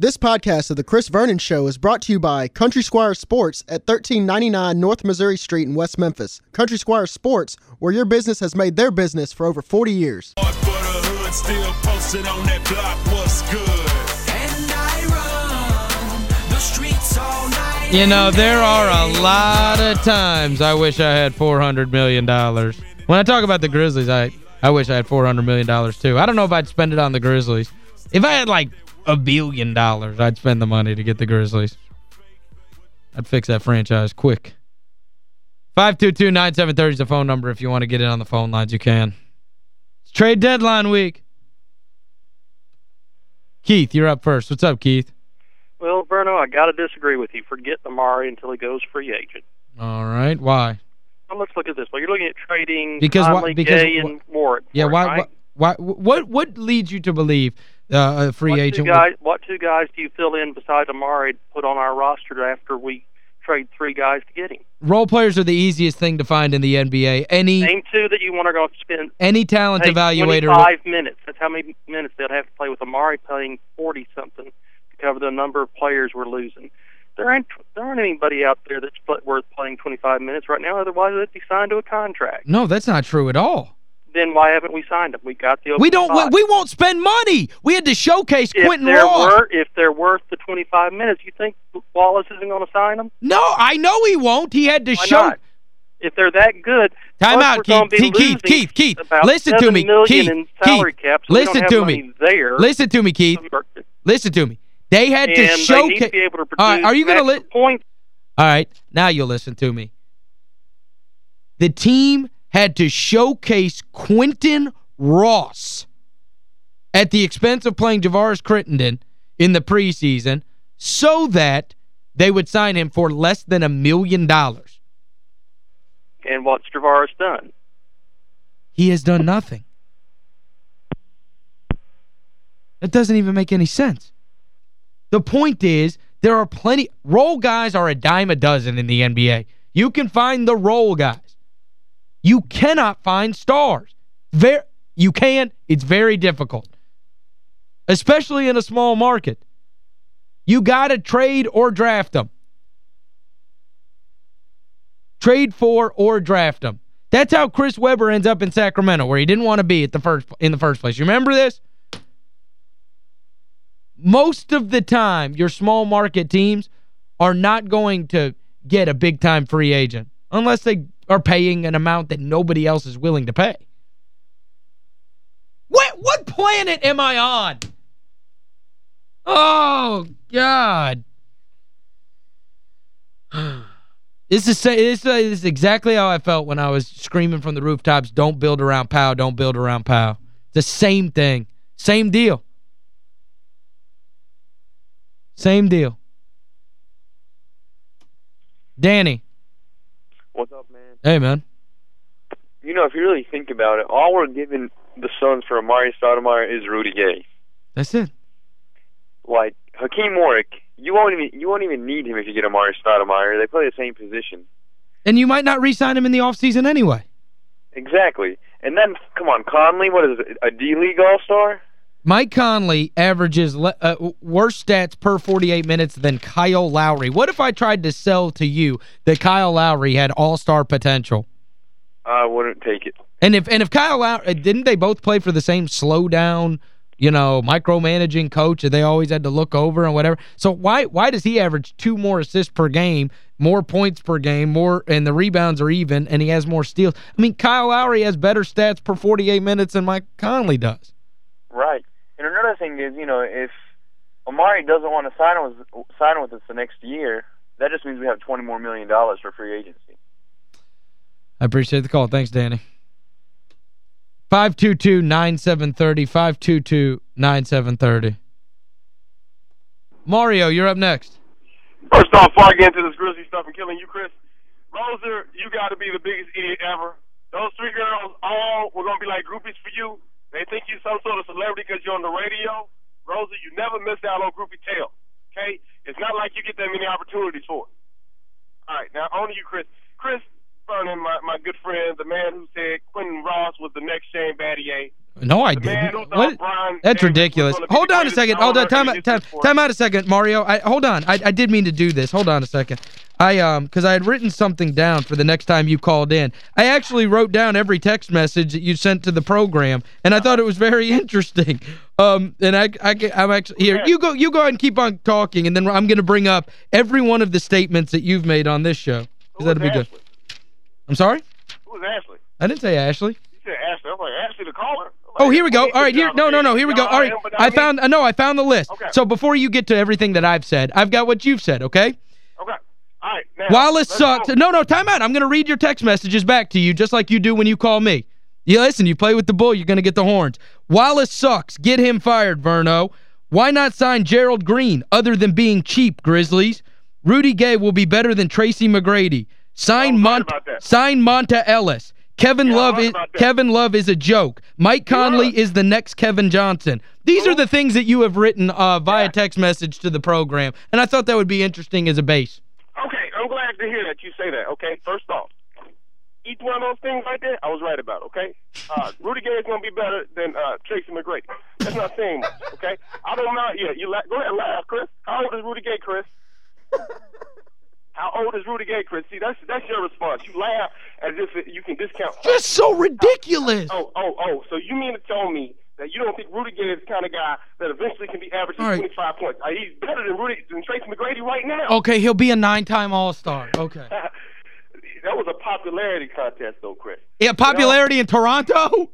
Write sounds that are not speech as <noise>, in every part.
This podcast of The Chris Vernon Show is brought to you by Country Squire Sports at 1399 North Missouri Street in West Memphis. Country Squire Sports, where your business has made their business for over 40 years. You know, there are a lot of times I wish I had 400 million. dollars. When I talk about the Grizzlies, I, I wish I had $400 million too. I don't know if I'd spend it on the Grizzlies. If I had like a billion dollars, I'd spend the money to get the Grizzlies. I'd fix that franchise quick. 522-9730 is the phone number. If you want to get in on the phone lines, you can. It's trade deadline week. Keith, you're up first. What's up, Keith? Well, Verno, I got to disagree with you. Forget Amar'e until he goes free agent. All right. Why? Well, let's look at this. Well, you're looking at trading because Conley, because Gay, and Warren. Yeah, why, right? why, why what what leads you to believe uh, a free what agent Two guys, what two guys do you fill in besides Amar'e to put on our roster after we trade three guys to get him? Role players are the easiest thing to find in the NBA. Any Name two that you want to go spend any talent evaluator 25 minutes. That's how many minutes they'd have to play with Amar'e playing 40 something to cover the number of players we're losing. There ain't there aren't anybody out there that's worth playing 25 minutes right now. Otherwise, they'd be signed to a contract. No, that's not true at all. Then why haven't we signed them? We got the We don't we, we won't spend money. We had to showcase if Quentin they're Ross. wor- if they're worth the 25 minutes, you think Wallace isn't going to sign them? No, I know he won't. He had to Why show not? If they're that good, Time out, we're Keith. Keith, Keith, Keith. Listen to me. Keith, Keith, cap, so listen to me. There. Listen to me, Keith. Listen to me. They had to and need showcase to be able to produce All right, are you going to points. All right, now you'll listen to me. The team had to showcase Quinton Ross at the expense of playing Javaris Crittenton in the preseason so that they would sign him for less than a million dollars. And what's Travaris done? He has done nothing. That doesn't even make any sense. The point is, there are plenty... Role guys are a dime a dozen in the NBA. You can find the role guys. You cannot find stars. Very, you can. It's very difficult. Especially in a small market. You got to trade or draft them. Trade for or draft them. That's how Chris Webber ends up in Sacramento, where he didn't want to be at the first in the first place. You remember this? Most of the time, your small market teams are not going to get a big-time free agent unless they are paying an amount that nobody else is willing to pay. What what planet am I on? Oh, God. <sighs> This is, this is exactly how I felt when I was screaming from the rooftops, don't build around Powell, don't build around. It's the same thing. Same deal. Same deal. Danny. What's up? Hey, man. You know, if you really think about it, all we're giving the Suns for Amar'e Stoudemire is Rudy Gay. That's it. Like Hakim Warrick, you won't even you won't even need him if you get Amar'e Stoudemire. They play the same position. And you might not re-sign him in the offseason anyway. Exactly. And then, come on, Conley, what is it, a D-League All-Star? Mike Conley averages uh, worse stats per 48 minutes than Kyle Lowry. What if I tried to sell to you that Kyle Lowry had all-star potential? I wouldn't take it. And if and if Kyle Lowry, didn't they both play for the same slow down, you know, micromanaging coach that they always had to look over and whatever? So why why does he average two more assists per game, more points per game, more and the rebounds are even, and he has more steals? I mean, Kyle Lowry has better stats per 48 minutes than Mike Conley does. Right. And another thing is, you know, if Amar'e doesn't want to sign with sign with us the next year, that just means we have 20 more million dollars for free agency. I appreciate the call. Thanks, Danny. 522-9730, 522-9730. Mario, you're up next. First off, before I get into this grizzly stuff and killing you, Chris, Roser, you got to be the biggest idiot ever. Those three girls all were going to be like groupies for you. They think you're some sort of celebrity because you're on the radio. Rosa, you never miss out on groupie tail. Okay? It's not like you get that many opportunities for it. All right, now on to you, Chris. Chris Vernon, my, my good friend, the man who said Quinton Ross was the next Shane Battier. No, I The didn't. What? That's ridiculous. Hold on a second. Hold on. Time, out- time, time out a second, Mario. I, hold on. I, I did mean to do this. Hold on a second. I um because I had written something down for the next time you called in. I actually wrote down every text message that you sent to the program, and I thought it was very <laughs> interesting. Um and I I I'm actually here. You go you go ahead and keep on talking, and then I'm going to bring up every one of the statements that you've made on this show. Because that'll be was good. I'm sorry? Who was Ashley? I didn't say Ashley. You said Ashley. I was like, Ashley the caller? Oh, here we go. All right, here. No, no, no. Here we go. All right. I found uh, no, I found the list. Okay. So before you get to everything that I've said, I've got what you've said, okay? Okay. All right. Now, Wallace sucks. go. No, no, time out. I'm going to read your text messages back to you just like you do when you call me. You listen, you play with the bull, you're going to get the horns. Wallace sucks. Get him fired, Verno. Why not sign Gerald Green other than being cheap, Grizzlies? Rudy Gay will be better than Tracy McGrady. Sign Mont sign Monta Ellis. Kevin Yeah, Love is. Kevin Love is a joke. Mike Conley was. is the next Kevin Johnson. These are the things that you have written uh, via Yeah. text message to the program, and I thought that would be interesting as a base. Okay, I'm glad to hear that you say that, okay? First off, each one of those things right there, I was right about, okay? Uh, <laughs> Rudy Gay is going to be better than uh, Tracy McGrady. That's not saying much, okay? I don't know. yet. you la- go ahead and laugh, Chris. How old is Rudy Gay, Chris? <laughs> How old is Rudy Gay, Chris? See, that's that's your response. You laugh as if it, you can discount. Just so ridiculous. Oh, oh, oh. So you mean to tell me that you don't think Rudy Gay is the kind of guy that eventually can be averaging right. 25 points? Uh, he's better than Rudy than Tracy McGrady right now. Okay, he'll be a nine-time All-Star. Okay. <laughs> that was a popularity contest, though, Chris. Yeah, popularity in Toronto?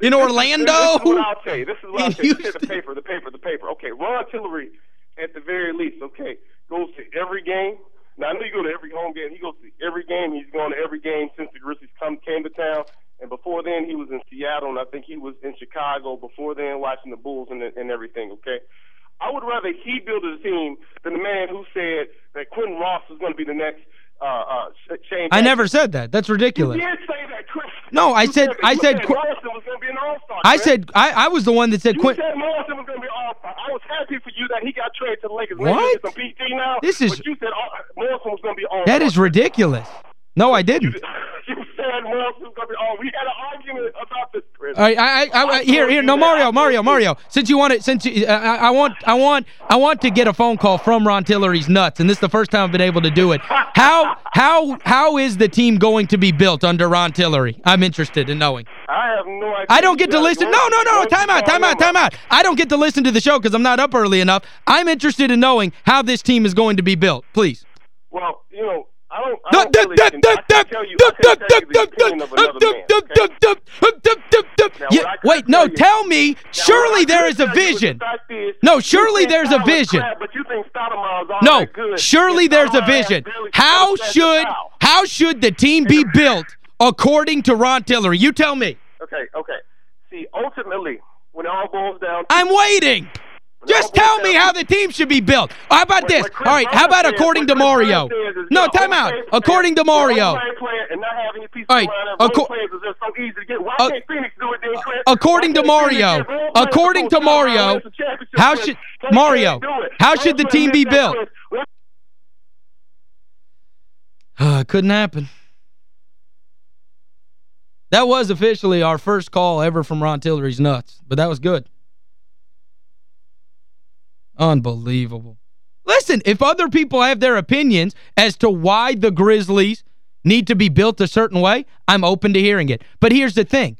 In this- Orlando? This is what I'll tell you. This is what <laughs> I'll tell you. The paper, the paper, the paper. Okay, Ron Tillery, at the very least, okay, goes to every game. Now, I know you go to every home game. He goes to every game. He's gone to every game since the Grizzlies come came to town. And before then, he was in Seattle, and I think he was in Chicago before then, watching the Bulls and, and everything, okay? I would rather he build a team than the man who said that Quinton Ross was going to be the next uh, uh, Shane I never said that. That's ridiculous. You did say that, Chris. No, I said- that. I said said Qu- Morrison was going to be an all-star. I said I I was the one that said Quint Morrison was going to be all-star. I was happy for you that he got traded to the Lakers. What? Get some PT now. This is- But you said all, Morrison was going to be all-star. That is ridiculous. No, I didn't. <laughs> You said Morrison was going to be all. We had an argument about this, Chris. All right, I, I, I, here, here, no. Mario, Mario. Mario. Since you want it, since you, I, I want, I want, I want to get a phone call from Ron Tillery's nuts, and this is the first time I've been able to do it. How, how, how is the team going to be built under Ron Tillery? I'm interested in knowing. I have no idea. I don't get to listen. got No, no, no. Time out, time out, time out. I don't get to listen to the show because I'm not up early enough. I'm interested in knowing how this team is going to be built. Please. Well, you know, I don't. I don't really I can't tell you. I can't tell you the opinion of another man. okay? Now, Yeah, Wait, no, tell you- tell me, Now, surely there is a tell you is the vision. is, No, surely there's a vision. crap, But you think all No, good. surely there's a vision. How should how should the team be built according to Ron Tillery? You tell me. Okay, okay. See, ultimately, when it all boils down I'm waiting. When it all Just tell me how the team should be built. How about this? All right, how about according to Mario? Bryant says is No, time out. According to Mario. okay player and not having any pieces All right, around them. acco- Role players is just so easy to get. Why Uh, can't Phoenix do it then, Chris? according to Mario, get role players according to to go down Mario, and win the championship, how should- Mario, can't do it. how should the team be built? Uh, couldn't happen. That was officially our first call ever from Ron Tillery's nuts, but that was good. Unbelievable. Listen, if other people have their opinions as to why the Grizzlies need to be built a certain way, I'm open to hearing it. But here's the thing.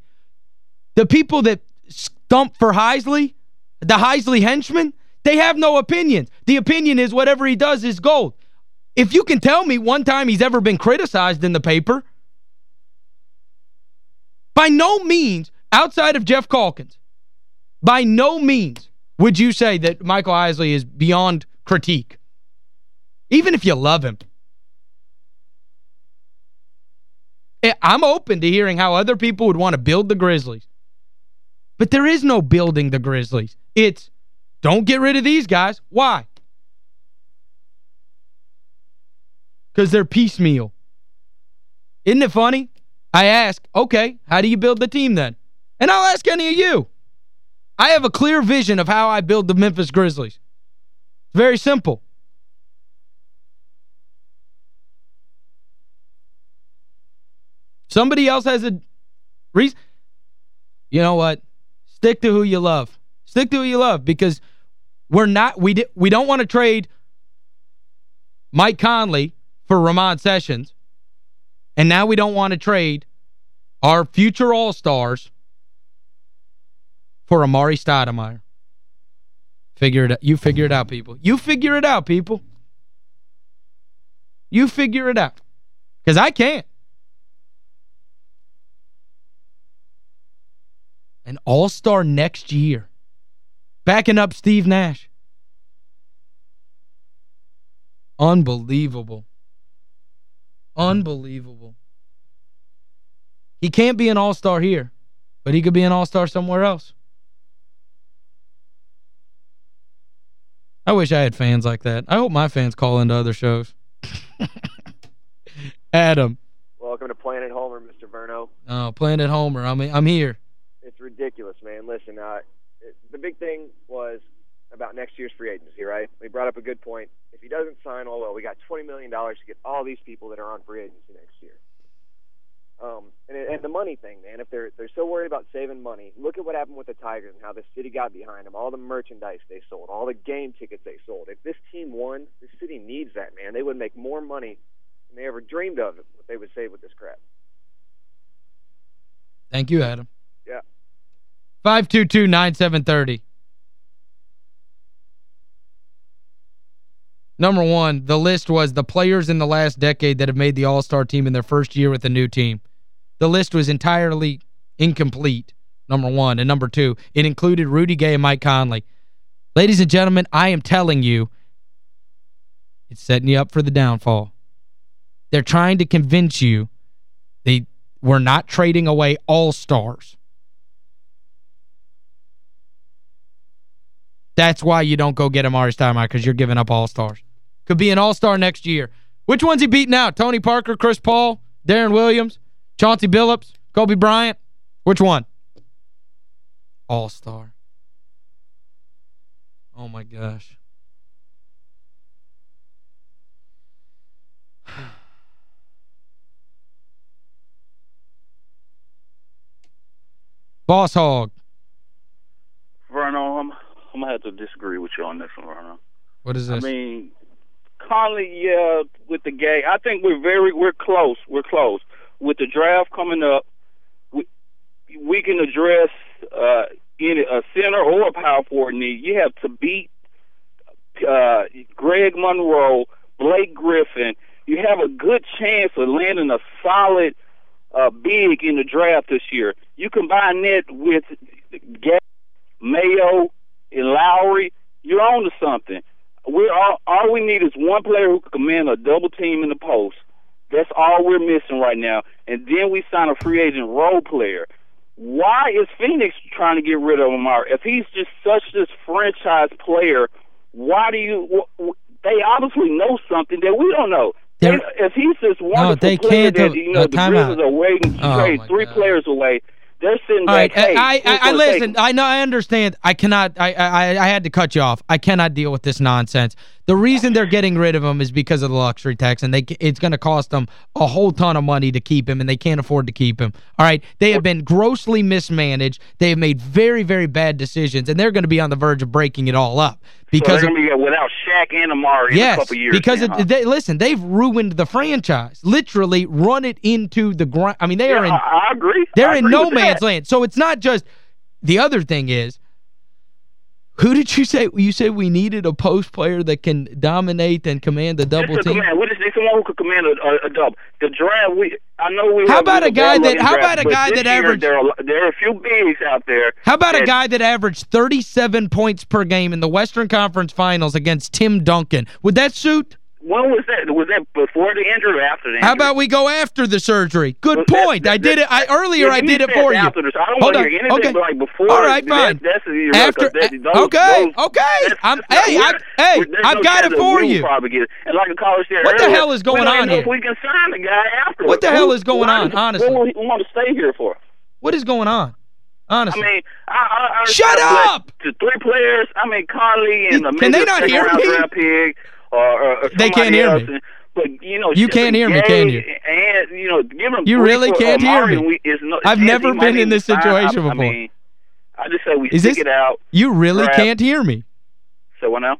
The people that stump for Heisley, the Heisley henchmen, they have no opinions. The opinion is whatever he does is gold. If you can tell me one time he's ever been criticized in the paper, by no means, outside of Geoff Calkins, by no means would you say that Michael Heisley is beyond critique. Even if you love him. Eh, I'm open to hearing how other people would want to build the Grizzlies. But there is no building the Grizzlies. It's, don't get rid of these guys. Why? Because they're piecemeal. Isn't it funny? I ask, okay, how do you build the team then? And I'll ask any of you. I have a clear vision of how I build the Memphis Grizzlies. It's very simple. Somebody else has a reason. You know what? Stick to who you love. Stick to who you love because we're not we we don't want to trade Mike Conley for Ramon Sessions. And now we don't want to trade our future All-Stars for Amar'e Stoudemire. Figure it out. You figure it out, people. You figure it out, people. You figure it out. Because I can't. An all-star next year. Backing up Steve Nash. Unbelievable. Unbelievable. He can't be an all-star here, but he could be an all-star somewhere else. I wish I had fans like that. I hope my fans call into other shows. <laughs> Adam. Welcome to Planet Homer, Mr. Verno. Oh, Planet Homer. I'm I'm here. It's ridiculous, man. Listen, uh, it, the big thing was about next year's free agency, right? We brought up a good point. If he doesn't sign, oh well, we got $20 million to get all these people that are on free agency next year. Um, and, and the money thing, man. If they're they're so worried about saving money, look at what happened with the Tigers and how the city got behind them. All the merchandise they sold, all the game tickets they sold. If this team won, the city needs that, man. They would make more money than they ever dreamed of what they would save with this crap. Thank you, Adam. Yeah. 522-9730. Number one, the list was the players in the last decade that have made the All-Star team in their first year with a new team. The list was entirely incomplete, number one. And number two, it included Rudy Gay and Mike Conley. Ladies and gentlemen, I am telling you, it's setting you up for the downfall. They're trying to convince you they we're not trading away all-stars. That's why you don't go get Amar'e Stoudemire because you're giving up all-stars. Could be an all-star next year. Which one's he beating out? Tony Parker, Chris Paul, Deron Williams, Chauncey Billups, Kobe Bryant? Which one? All-star. Oh, my gosh. <sighs> Boss Hog. Verno, I'm, I'm going to have to disagree with you on this one, Verno. What is this? I mean, Conley, yeah, with the gay. I think we're very, we're close. We're close. With the draft coming up, we, we can address uh, any, a center or a power forward need. You have to beat uh, Greg Monroe, Blake Griffin. You have a good chance of landing a solid uh, big in the draft this year. You combine that with Gay, Mayo, and Lowry, you're on to something. We're all, all we need is one player who can command a double team in the post. That's all we're missing right now. And then we sign a free agent role player. Why is Phoenix trying to get rid of Amar? If he's just such this franchise player, why do you? They obviously know something that we don't know. They, if he's this wonderful no, they player can't that you know uh, the Grizzlies are waiting to oh trade three God. players away, they're sitting All right, hey, I, I, I listen. I know, I understand. I cannot. I, I, I had to cut you off. I cannot deal with this nonsense. The reason they're getting rid of him is because of the luxury tax, and they it's going to cost them a whole ton of money to keep him, and they can't afford to keep him. All right, they have been grossly mismanaged. They have made very, very bad decisions, and they're going to be on the verge of breaking it all up because so they're going to be without Shaq and Amar'e in a yes, couple years. because then, it, huh? they, listen, they've ruined the franchise. Literally run it into the ground. I mean, they yeah, are in I, I agree. they're I in agree no man's land. So it's not just the other thing is who did you say you said we needed a post player that can dominate and command the double team? command. We just need someone who could command a, a, a double. The draft, we I know we. How about a guy that- how in about a guy that averaged- There are, there are a few bigs out there. How about a guy that averaged 37 points per game in the Western Conference Finals against Tim Duncan? Would that suit? When was that? Was that before the injury or after the injury? How about we go after the surgery? Good Well, point. that- I did it. I Earlier I did it for you. after this. I don't Hold want on. to hear anything Okay. like before. All right, That- fine. That's the After that, eh, those, Okay, those, okay. I'm hey, I'm hey, I've no got it for you. Probably get it. And like the caller said What the hell is going on here? If we can sign the guy afterwards. What the hell is going on, honestly? What he want to stay here for? What is going on? Honestly. I mean, I, I, I Shut up! The three players. I mean, Conley and the Can they not hear me? Or, or, They can't hear else. me. But you know, You can't hear me, can you? And you know, give him You really can't hear me. no, I've never been in this situation I, I before. mean, I just say we Is stick this- it out. You really Draft. can't hear me. So what now?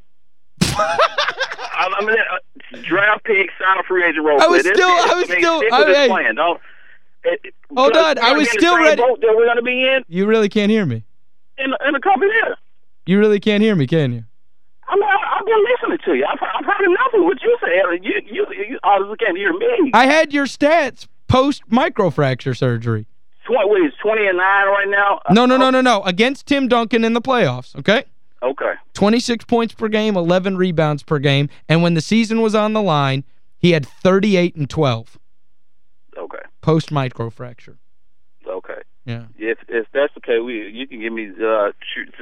I, I mean, uh, draft pick, sign a free agent role. I was still-. I was mean, still- I- this hey. plan. Don't. It, it- Hold on, I was be in the still ready. boat that we're going to be in You really can't hear me. in, in a couple years. You really can't hear me, can you? I mean, I, I've been listening to you. I've, I've heard enough of what you said. You, you, you obviously can't hear me. I had your stats post microfracture surgery. 20, what is 20 and 9 right now? Uh, no, no, no, oh. no, no. Against Tim Duncan in the playoffs, okay? Okay. 26 points per game, 11 rebounds per game, and when the season was on the line, he had 38 and 12 Okay. post microfracture. Okay. Yeah. If if that's okay, we you can give me uh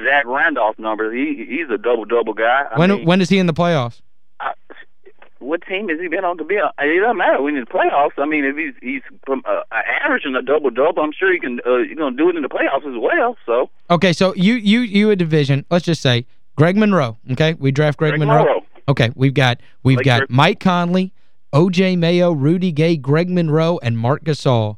Zach Randolph's number. He he's a double double guy. I when mean, when is he in the playoffs? I, what team has he been on to be on? It doesn't matter when in the playoffs. I mean, if he's he's from, uh, averaging a double double, I'm sure he can uh, you know do it in the playoffs as well. So Okay, so you you you a division, let's just say Greg Monroe, okay? We draft Greg, Greg Monroe. Monroe. Okay, we've got we've Blake got. Mike Conley, O.J. Mayo, Rudy Gay, Greg Monroe, and Marc Gasol.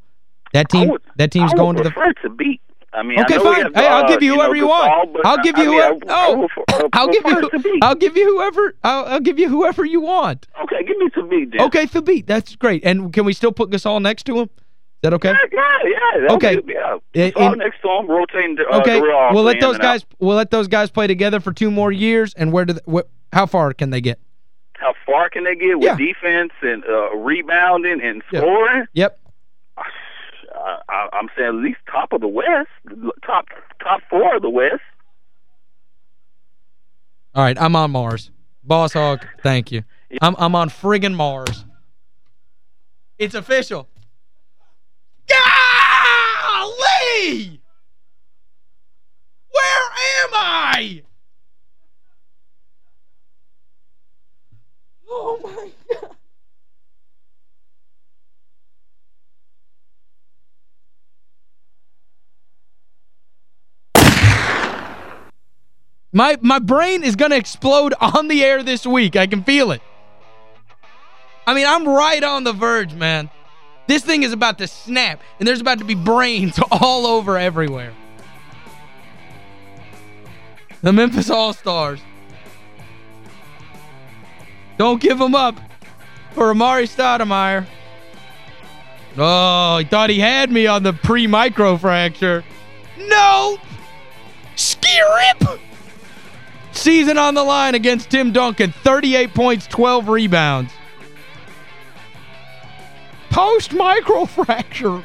That team would- that team's going to the prefer to beat. I mean, Okay, I fine. have, Hey, I'll uh, give you know, whoever you Gasol, want. but I'll give you whoever Oh, would prefer- I I'll give you prefer to beat. I'll give you whoever I'll, I'll give you whoever you want. Okay, give me some beat then. Okay, Thabeet, that's great. And can we still put Gasol next to him? Is that okay? Yeah, yeah, yeah. Okay. be- Yeah. In- next to him, rotating. Uh, Okay, we'll let those and out. guys we'll let those guys play together for two more years and where do they, wh how far can they get? How far can they get with Yeah. defense and uh, rebounding and scoring? Yep. I, I, I'm saying at least top of the West, top top four of the West. All right, I'm on Mars. Boss Hog, thank you. I'm I'm on friggin' Mars. It's official. Golly! Where am I? My my brain is going to explode <laughs> on the air this week. I can feel it. I mean, I'm right on the verge, man. This thing is about to snap, and there's about to be brains <laughs> all over everywhere. The Memphis All-Stars. Don't give them up for Amar'e Stoudemire. Oh, he thought he had me on the pre-microfracture. No! Skirip! Season on the line against Tim Duncan. 38 points, 12 rebounds. Post-microfracture.